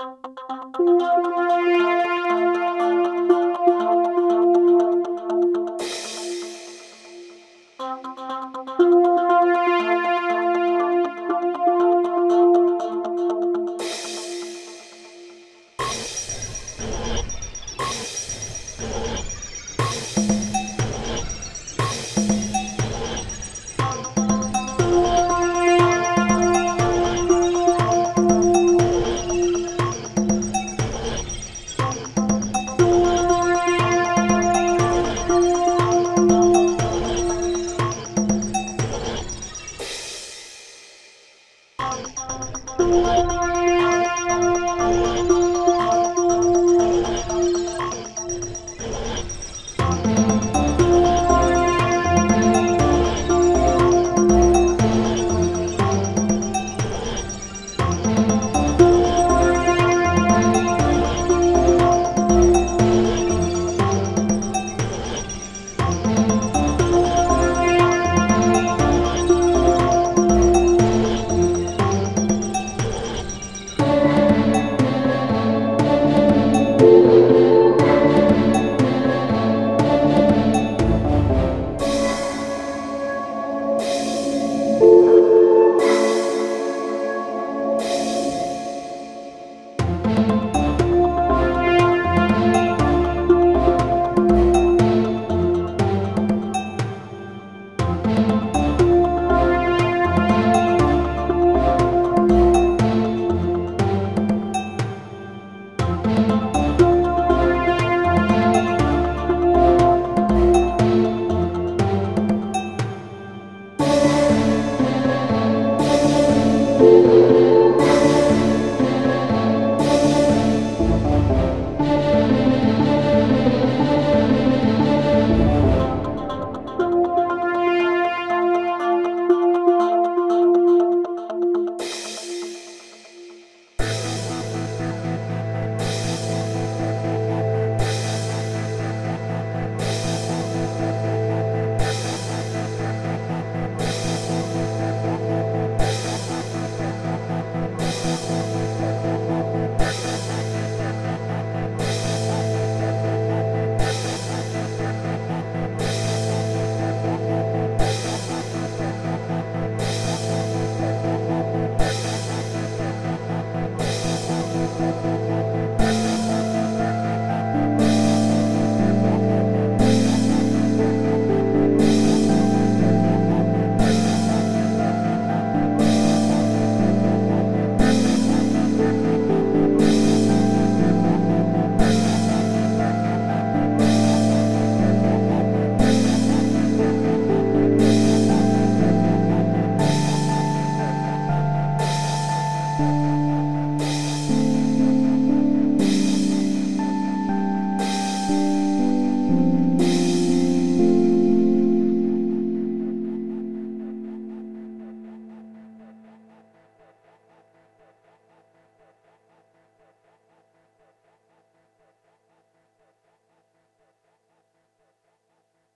Música Thank you.